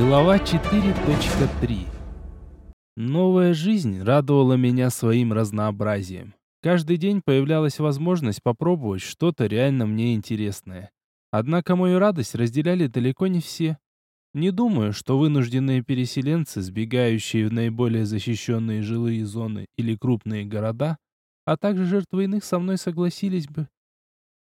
Глава 4.3 Новая жизнь радовала меня своим разнообразием. Каждый день появлялась возможность попробовать что-то реально мне интересное. Однако мою радость разделяли далеко не все. Не думаю, что вынужденные переселенцы, сбегающие в наиболее защищенные жилые зоны или крупные города, а также жертвы иных со мной согласились бы.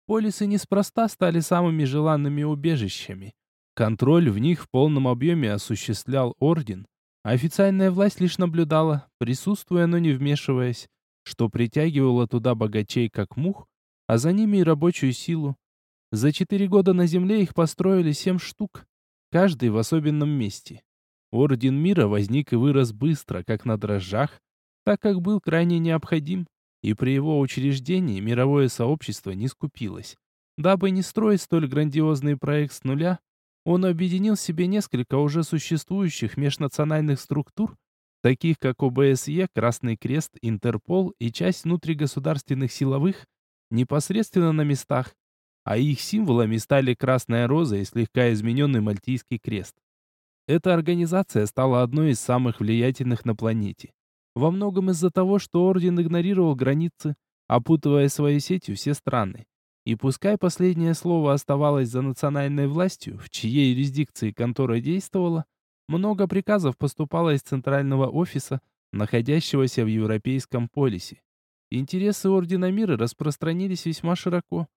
Полисы неспроста стали самыми желанными убежищами. Контроль в них в полном объеме осуществлял Орден, а официальная власть лишь наблюдала, присутствуя, но не вмешиваясь, что притягивало туда богачей как мух, а за ними и рабочую силу. За четыре года на Земле их построили семь штук, каждый в особенном месте. Орден мира возник и вырос быстро, как на дрожжах, так как был крайне необходим, и при его учреждении мировое сообщество не скупилось. Дабы не строить столь грандиозный проект с нуля, он объединил в себе несколько уже существующих межнациональных структур, таких как ОБСЕ, Красный Крест, Интерпол и часть внутригосударственных силовых, непосредственно на местах, а их символами стали Красная Роза и слегка измененный Мальтийский Крест. Эта организация стала одной из самых влиятельных на планете. Во многом из-за того, что Орден игнорировал границы, опутывая своей сетью все страны. И пускай последнее слово оставалось за национальной властью, в чьей юрисдикции контора действовала, много приказов поступало из центрального офиса, находящегося в Европейском полисе. Интересы Ордена Мира распространились весьма широко,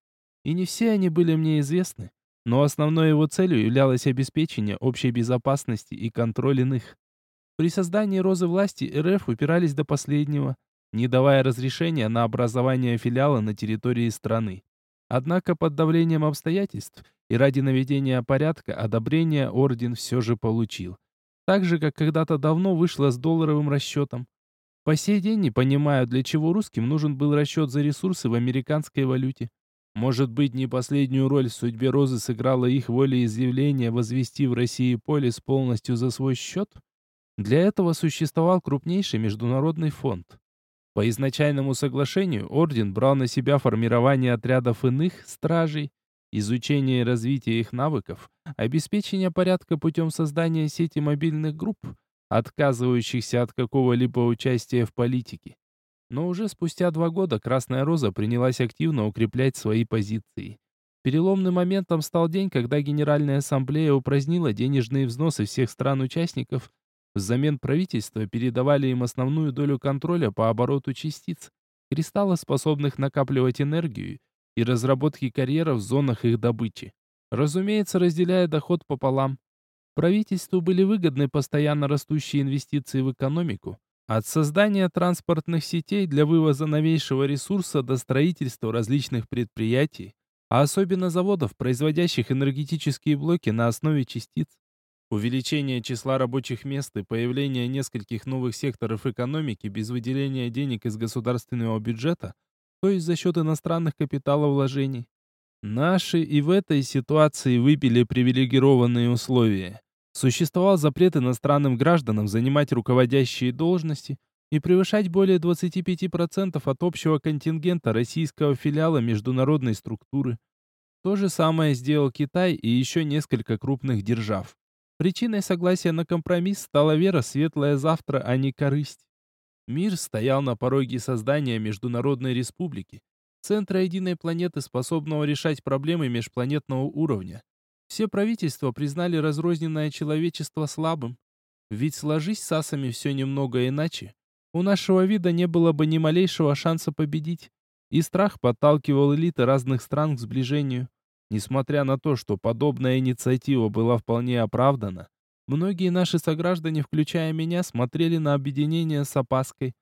и не все они были мне известны, но основной его целью являлось обеспечение общей безопасности и контроль иных. При создании Розы власти РФ упирались до последнего, не давая разрешения на образование филиала на территории страны. Однако под давлением обстоятельств и ради наведения порядка одобрение орден все же получил. Так же, как когда-то давно вышло с долларовым расчетом. По сей день не понимаю, для чего русским нужен был расчет за ресурсы в американской валюте. Может быть, не последнюю роль в судьбе Розы сыграло их волеизъявление возвести в России полис полностью за свой счет? Для этого существовал крупнейший международный фонд. По изначальному соглашению орден брал на себя формирование отрядов иных стражей, изучение и развитие их навыков, обеспечение порядка путем создания сети мобильных групп, отказывающихся от какого-либо участия в политике. Но уже спустя два года Красная Роза принялась активно укреплять свои позиции. Переломным моментом стал день, когда Генеральная Ассамблея упразднила денежные взносы всех стран-участников Взамен правительства передавали им основную долю контроля по обороту частиц, кристаллов, способных накапливать энергию, и разработки карьеров в зонах их добычи. Разумеется, разделяя доход пополам. Правительству были выгодны постоянно растущие инвестиции в экономику, от создания транспортных сетей для вывоза новейшего ресурса до строительства различных предприятий, а особенно заводов, производящих энергетические блоки на основе частиц. Увеличение числа рабочих мест и появление нескольких новых секторов экономики без выделения денег из государственного бюджета, то есть за счет иностранных капиталовложений. Наши и в этой ситуации выпили привилегированные условия. Существовал запрет иностранным гражданам занимать руководящие должности и превышать более 25% от общего контингента российского филиала международной структуры. То же самое сделал Китай и еще несколько крупных держав. Причиной согласия на компромисс стала вера светлое завтра, а не корысть. Мир стоял на пороге создания Международной Республики, центра единой планеты, способного решать проблемы межпланетного уровня. Все правительства признали разрозненное человечество слабым. Ведь сложись с асами все немного иначе, у нашего вида не было бы ни малейшего шанса победить. И страх подталкивал элиты разных стран к сближению. Несмотря на то, что подобная инициатива была вполне оправдана, многие наши сограждане, включая меня, смотрели на объединение с опаской.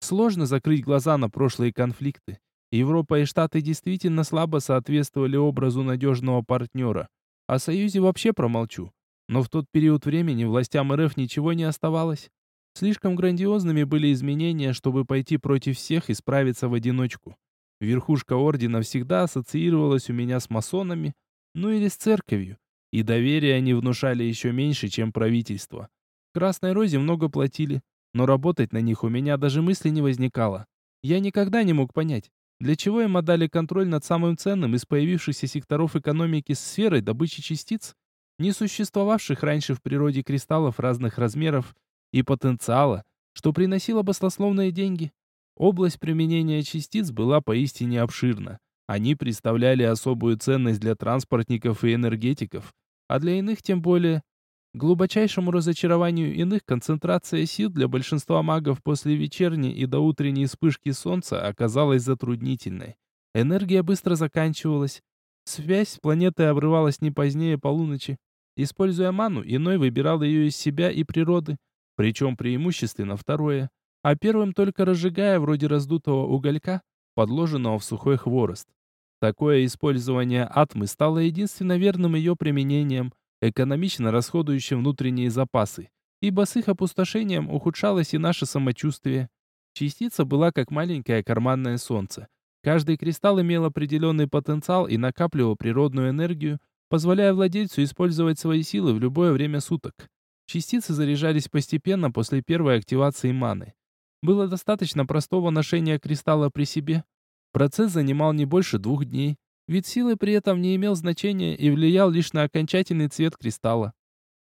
Сложно закрыть глаза на прошлые конфликты. Европа и Штаты действительно слабо соответствовали образу надежного партнера. О Союзе вообще промолчу. Но в тот период времени властям РФ ничего не оставалось. Слишком грандиозными были изменения, чтобы пойти против всех и справиться в одиночку. Верхушка ордена всегда ассоциировалась у меня с масонами, ну или с церковью, и доверие они внушали еще меньше, чем правительство. Красной Розе много платили, но работать на них у меня даже мысли не возникало. Я никогда не мог понять, для чего им отдали контроль над самым ценным из появившихся секторов экономики сферой добычи частиц, не существовавших раньше в природе кристаллов разных размеров и потенциала, что приносило баслословные деньги. Область применения частиц была поистине обширна. Они представляли особую ценность для транспортников и энергетиков, а для иных тем более. К глубочайшему разочарованию иных концентрация сил для большинства магов после вечерней и до утренней вспышки солнца оказалась затруднительной. Энергия быстро заканчивалась. Связь с планетой обрывалась не позднее полуночи. Используя ману, иной выбирал ее из себя и природы, причем преимущественно второе, а первым только разжигая вроде раздутого уголька, подложенного в сухой хворост. Такое использование атмы стало единственно верным ее применением, экономично расходующим внутренние запасы, ибо с их опустошением ухудшалось и наше самочувствие. Частица была как маленькое карманное солнце. Каждый кристалл имел определенный потенциал и накапливал природную энергию, позволяя владельцу использовать свои силы в любое время суток. Частицы заряжались постепенно после первой активации маны. Было достаточно простого ношения кристалла при себе. Процесс занимал не больше двух дней, ведь силы при этом не имел значения и влиял лишь на окончательный цвет кристалла.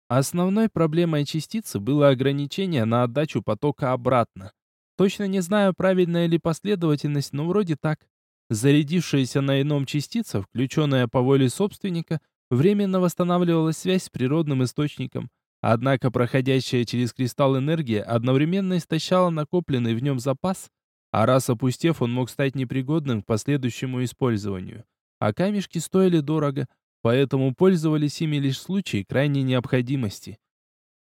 Основной проблемой частицы было ограничение на отдачу потока обратно. Точно не знаю, правильная ли последовательность, но вроде так. Зарядившаяся на ином частица, включенная по воле собственника, временно восстанавливала связь с природным источником, Однако проходящая через кристалл энергия одновременно истощала накопленный в нем запас, а раз опустев, он мог стать непригодным к последующему использованию. А камешки стоили дорого, поэтому пользовались ими лишь в случае крайней необходимости.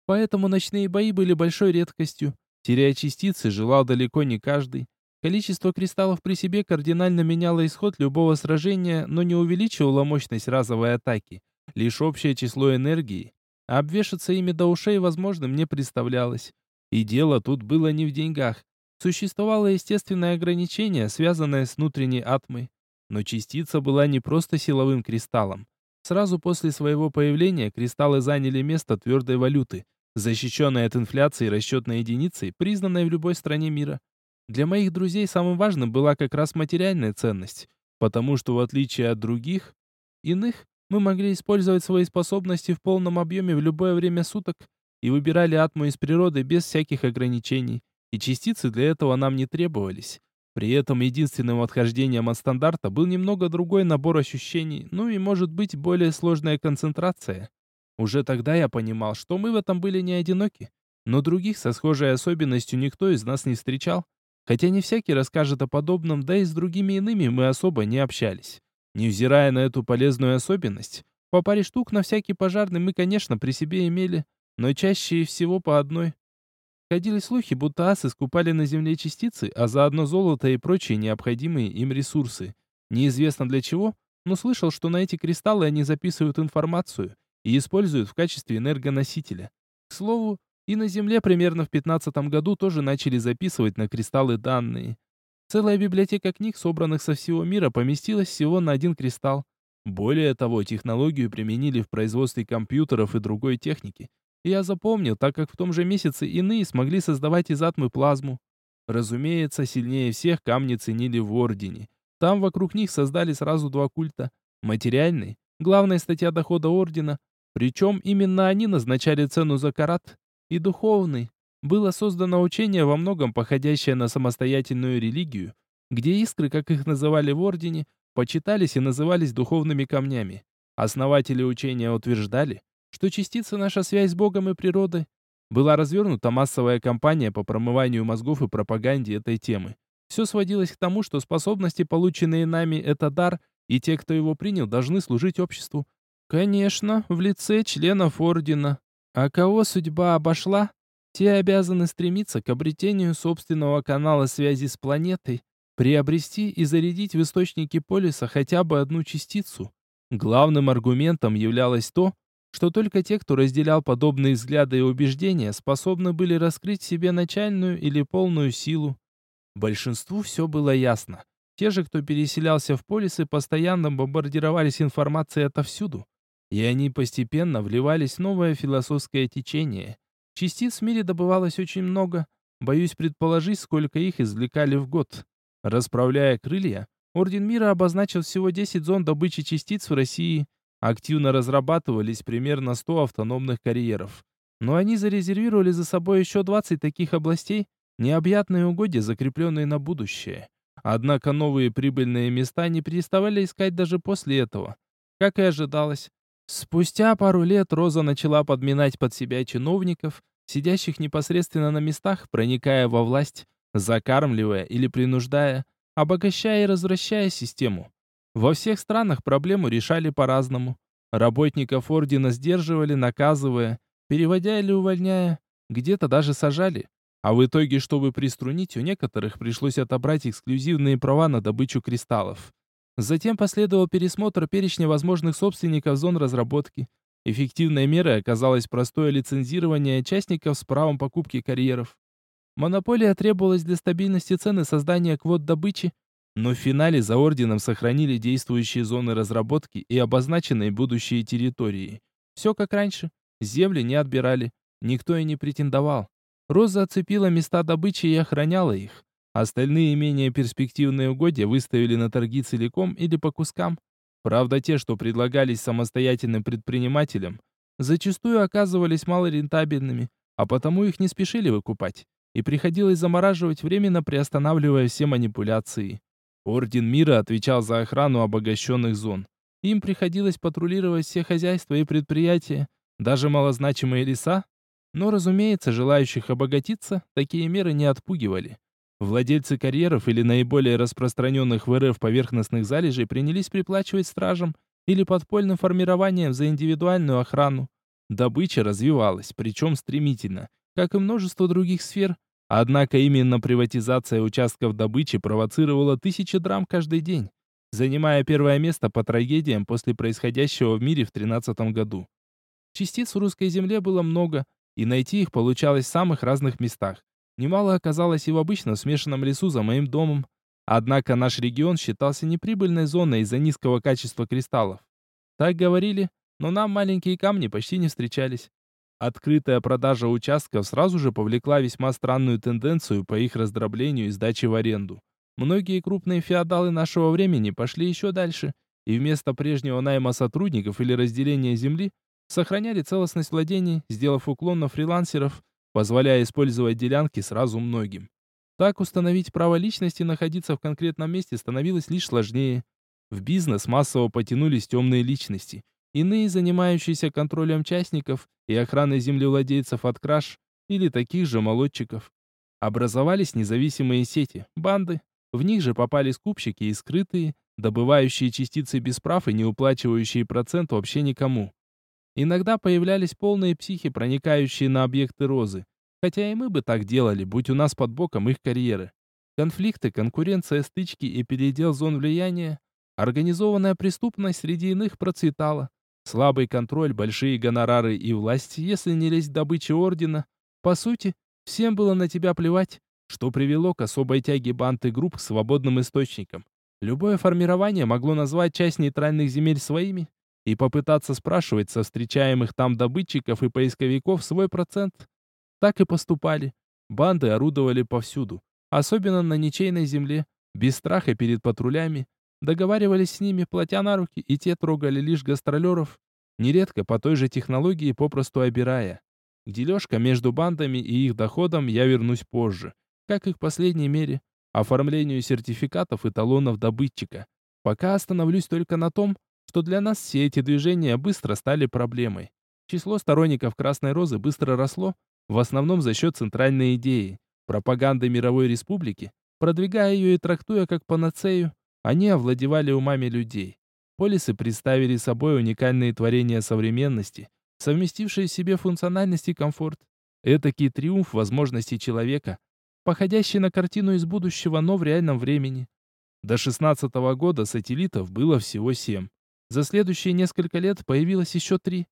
Поэтому ночные бои были большой редкостью. Теряя частицы, желал далеко не каждый. Количество кристаллов при себе кардинально меняло исход любого сражения, но не увеличивало мощность разовой атаки. Лишь общее число энергии, Обвешаться ими до ушей возможным не представлялось. И дело тут было не в деньгах. Существовало естественное ограничение, связанное с внутренней атмой. Но частица была не просто силовым кристаллом. Сразу после своего появления кристаллы заняли место твердой валюты, защищенной от инфляции расчетной единицей, признанной в любой стране мира. Для моих друзей самым важным была как раз материальная ценность, потому что в отличие от других, иных, мы могли использовать свои способности в полном объеме в любое время суток и выбирали атму из природы без всяких ограничений, и частицы для этого нам не требовались. При этом единственным отхождением от стандарта был немного другой набор ощущений, ну и, может быть, более сложная концентрация. Уже тогда я понимал, что мы в этом были не одиноки, но других со схожей особенностью никто из нас не встречал, хотя не всякий расскажет о подобном, да и с другими иными мы особо не общались. Невзирая на эту полезную особенность, по паре штук на всякий пожарный мы, конечно, при себе имели, но чаще всего по одной. Ходили слухи, будто асы скупали на земле частицы, а заодно золото и прочие необходимые им ресурсы. Неизвестно для чего, но слышал, что на эти кристаллы они записывают информацию и используют в качестве энергоносителя. К слову, и на Земле примерно в 15 году тоже начали записывать на кристаллы данные. Целая библиотека книг, собранных со всего мира, поместилась всего на один кристалл. Более того, технологию применили в производстве компьютеров и другой техники. Я запомнил, так как в том же месяце иные смогли создавать из атмы плазму. Разумеется, сильнее всех камни ценили в Ордене. Там вокруг них создали сразу два культа. Материальный, главная статья дохода Ордена, причем именно они назначали цену за карат, и духовный, было создано учение во многом походящее на самостоятельную религию, где искры, как их называли в Ордене, почитались и назывались духовными камнями. Основатели учения утверждали, что частица наша связь с Богом и природой. Была развернута массовая кампания по промыванию мозгов и пропаганде этой темы. Все сводилось к тому, что способности, полученные нами, это дар, и те, кто его принял, должны служить обществу. Конечно, в лице членов Ордена. А кого судьба обошла, те обязаны стремиться к обретению собственного канала связи с планетой, приобрести и зарядить в источнике полиса хотя бы одну частицу. Главным аргументом являлось то, что только те, кто разделял подобные взгляды и убеждения, способны были раскрыть себе начальную или полную силу. Большинству все было ясно. Те же, кто переселялся в полисы, постоянно бомбардировались информацией отовсюду, и они постепенно вливались в новое философское течение – Частиц в мире добывалось очень много. Боюсь предположить, сколько их извлекали в год. Расправляя крылья, Орден Мира обозначил всего 10 зон добычи частиц в России. Активно разрабатывались примерно 100 автономных карьеров. Но они зарезервировали за собой еще 20 таких областей, необъятные угодья, закрепленные на будущее. Однако новые прибыльные места не переставали искать даже после этого. Как и ожидалось, спустя пару лет Роза начала подминать под себя чиновников, сидящих непосредственно на местах, проникая во власть, закармливая или принуждая, обогащая и развращая систему. Во всех странах проблему решали по-разному. Работников ордена сдерживали, наказывая, переводя или увольняя, где-то даже сажали. А в итоге, чтобы приструнить, у некоторых пришлось отобрать эксклюзивные права на добычу кристаллов. Затем последовал пересмотр перечня возможных собственников зон разработки. Эффективной мерой оказалось простое лицензирование участников с правом покупки карьеров. Монополия требовалась для стабильности цены создания квот добычи, но в финале за орденом сохранили действующие зоны разработки и обозначенные будущие территории. Все как раньше. Земли не отбирали, никто и не претендовал. Роза оцепила места добычи и охраняла их. Остальные менее перспективные угодья выставили на торги целиком или по кускам. Правда, те, что предлагались самостоятельным предпринимателям, зачастую оказывались малорентабельными, а потому их не спешили выкупать, и приходилось замораживать временно, приостанавливая все манипуляции. Орден Мира отвечал за охрану обогащенных зон. Им приходилось патрулировать все хозяйства и предприятия, даже малозначимые леса, но, разумеется, желающих обогатиться такие меры не отпугивали. Владельцы карьеров или наиболее распространенных в РФ поверхностных залежей принялись приплачивать стражам или подпольным формированием за индивидуальную охрану. Добыча развивалась, причем стремительно, как и множество других сфер. Однако именно приватизация участков добычи провоцировала тысячи драм каждый день, занимая первое место по трагедиям после происходящего в мире в 13 году. Частиц в русской земле было много, и найти их получалось в самых разных местах. Немало оказалось и в обычном смешанном лесу за моим домом. Однако наш регион считался неприбыльной зоной из-за низкого качества кристаллов. Так говорили, но нам маленькие камни почти не встречались. Открытая продажа участков сразу же повлекла весьма странную тенденцию по их раздроблению и сдаче в аренду. Многие крупные феодалы нашего времени пошли еще дальше, и вместо прежнего найма сотрудников или разделения земли Сохраняли целостность владений, сделав уклон на фрилансеров, позволяя использовать делянки сразу многим. Так установить право личности находиться в конкретном месте становилось лишь сложнее. В бизнес массово потянулись темные личности, иные занимающиеся контролем частников и охраной землевладельцев от краж или таких же молодчиков. Образовались независимые сети, банды. В них же попали скупщики и скрытые, добывающие частицы без прав и не уплачивающие процент вообще никому. Иногда появлялись полные психи, проникающие на объекты розы. Хотя и мы бы так делали, будь у нас под боком их карьеры. Конфликты, конкуренция, стычки и передел зон влияния. Организованная преступность среди иных процветала. Слабый контроль, большие гонорары и власть, если не лезть в ордена. По сути, всем было на тебя плевать, что привело к особой тяге банд групп к свободным источникам. Любое формирование могло назвать часть нейтральных земель своими, и попытаться спрашивать со встречаемых там добытчиков и поисковиков свой процент. Так и поступали. Банды орудовали повсюду, особенно на ничейной земле, без страха перед патрулями, договаривались с ними, платя на руки, и те трогали лишь гастролеров, нередко по той же технологии попросту обирая. К дележкам между бандами и их доходом я вернусь позже, как и к последней мере, оформлению сертификатов и талонов добытчика. Пока остановлюсь только на том, что для нас все эти движения быстро стали проблемой. Число сторонников Красной Розы быстро росло, в основном за счет центральной идеи – пропаганды мировой республики. Продвигая ее и трактуя как панацею, они овладевали умами людей. Полисы представили собой уникальные творения современности, совместившие в себе функциональность и комфорт. Этакий триумф возможностей человека, походящий на картину из будущего, но в реальном времени. До 16 -го года сателлитов было всего семь. За следующие несколько лет появилось еще три.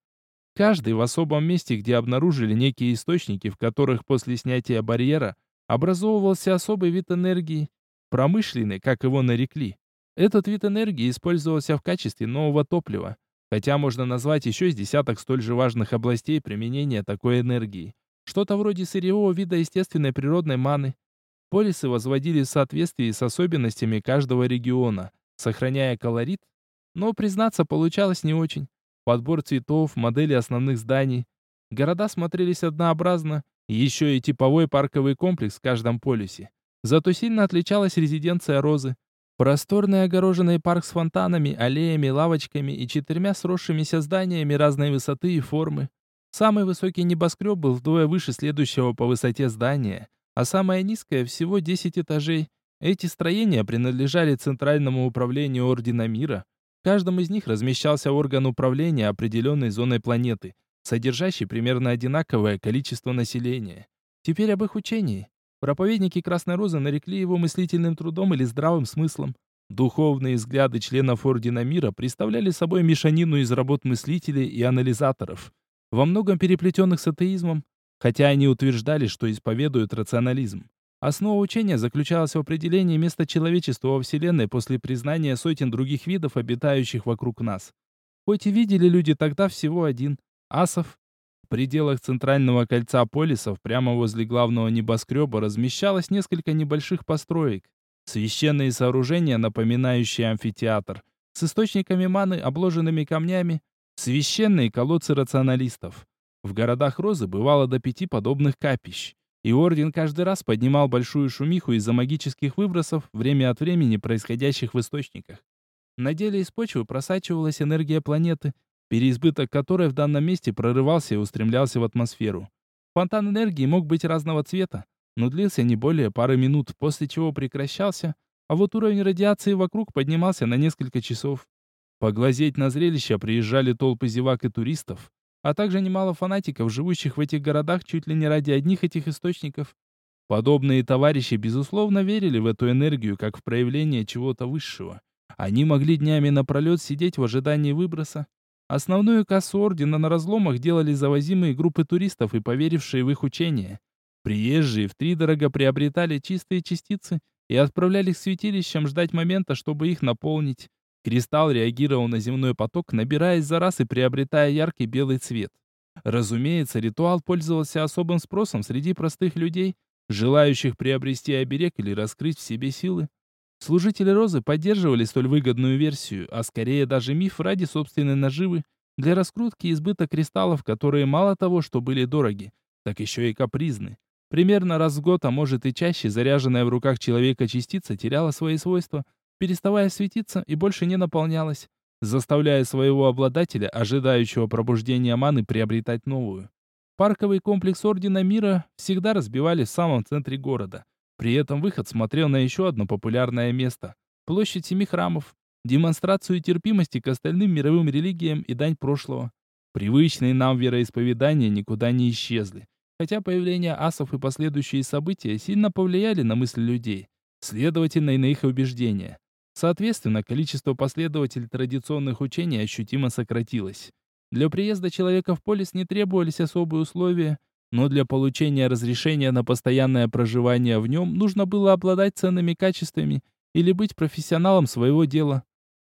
Каждый в особом месте, где обнаружили некие источники, в которых после снятия барьера образовывался особый вид энергии, промышленный, как его нарекли. Этот вид энергии использовался в качестве нового топлива, хотя можно назвать еще с десяток столь же важных областей применения такой энергии. Что-то вроде сырьевого вида естественной природной маны. Полисы возводили в соответствии с особенностями каждого региона, сохраняя колорит но, признаться, получалось не очень. подбор цветов, модели основных зданий. Города смотрелись однообразно, еще и типовой парковый комплекс в каждом полюсе. Зато сильно отличалась резиденция Розы. Просторный огороженный парк с фонтанами, аллеями, лавочками и четырьмя сросшимися зданиями разной высоты и формы. Самый высокий небоскреб был вдвое выше следующего по высоте здания, а самое низкое всего 10 этажей. Эти строения принадлежали Центральному управлению Ордена Мира. В каждом из них размещался орган управления определенной зоной планеты, содержащий примерно одинаковое количество населения. Теперь об их учении. Проповедники Красной Розы нарекли его мыслительным трудом или здравым смыслом. Духовные взгляды членов Ордена Мира представляли собой мешанину из работ мыслителей и анализаторов, во многом переплетенных с атеизмом, хотя они утверждали, что исповедуют рационализм. Основа учения заключалась в определении места человечества во Вселенной после признания сотен других видов, обитающих вокруг нас. Хоть и видели люди тогда всего один – асов, в пределах центрального кольца полисов, прямо возле главного небоскреба, размещалось несколько небольших построек. Священные сооружения, напоминающие амфитеатр, с источниками маны, обложенными камнями, священные колодцы рационалистов. В городах Розы бывало до пяти подобных капищ. И Орден каждый раз поднимал большую шумиху из-за магических выбросов, время от времени происходящих в источниках. На деле из почвы просачивалась энергия планеты, переизбыток которой в данном месте прорывался и устремлялся в атмосферу. Фонтан энергии мог быть разного цвета, но длился не более пары минут, после чего прекращался, а вот уровень радиации вокруг поднимался на несколько часов. Поглазеть на зрелище приезжали толпы зевак и туристов, а также немало фанатиков, живущих в этих городах чуть ли не ради одних этих источников. Подобные товарищи, безусловно, верили в эту энергию как в проявление чего-то высшего. Они могли днями напролет сидеть в ожидании выброса. Основную кассу ордена на разломах делали завозимые группы туристов и поверившие в их учение. Приезжие втридорого приобретали чистые частицы и отправляли к святилищам ждать момента, чтобы их наполнить. Кристалл реагировал на земной поток, набираясь за раз и приобретая яркий белый цвет. Разумеется, ритуал пользовался особым спросом среди простых людей, желающих приобрести оберег или раскрыть в себе силы. Служители Розы поддерживали столь выгодную версию, а скорее даже миф ради собственной наживы, для раскрутки избыта кристаллов, которые мало того, что были дороги, так еще и капризны. Примерно раз в год, а может и чаще, заряженная в руках человека частица теряла свои свойства, переставая светиться и больше не наполнялась, заставляя своего обладателя, ожидающего пробуждения маны, приобретать новую. Парковый комплекс Ордена Мира всегда разбивали в самом центре города. При этом выход смотрел на еще одно популярное место – площадь Семи Храмов, демонстрацию терпимости к остальным мировым религиям и дань прошлого. Привычные нам вероисповедания никуда не исчезли, хотя появление асов и последующие события сильно повлияли на мысли людей, следовательно и на их убеждения. Соответственно, количество последователей традиционных учений ощутимо сократилось. Для приезда человека в полис не требовались особые условия, но для получения разрешения на постоянное проживание в нем нужно было обладать ценными качествами или быть профессионалом своего дела.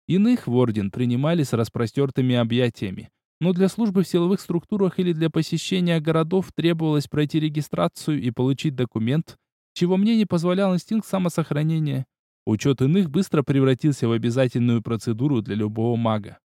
Иных в орден принимали с распростертыми объятиями, но для службы в силовых структурах или для посещения городов требовалось пройти регистрацию и получить документ, чего мне не позволял инстинкт самосохранения. Учет иных быстро превратился в обязательную процедуру для любого мага.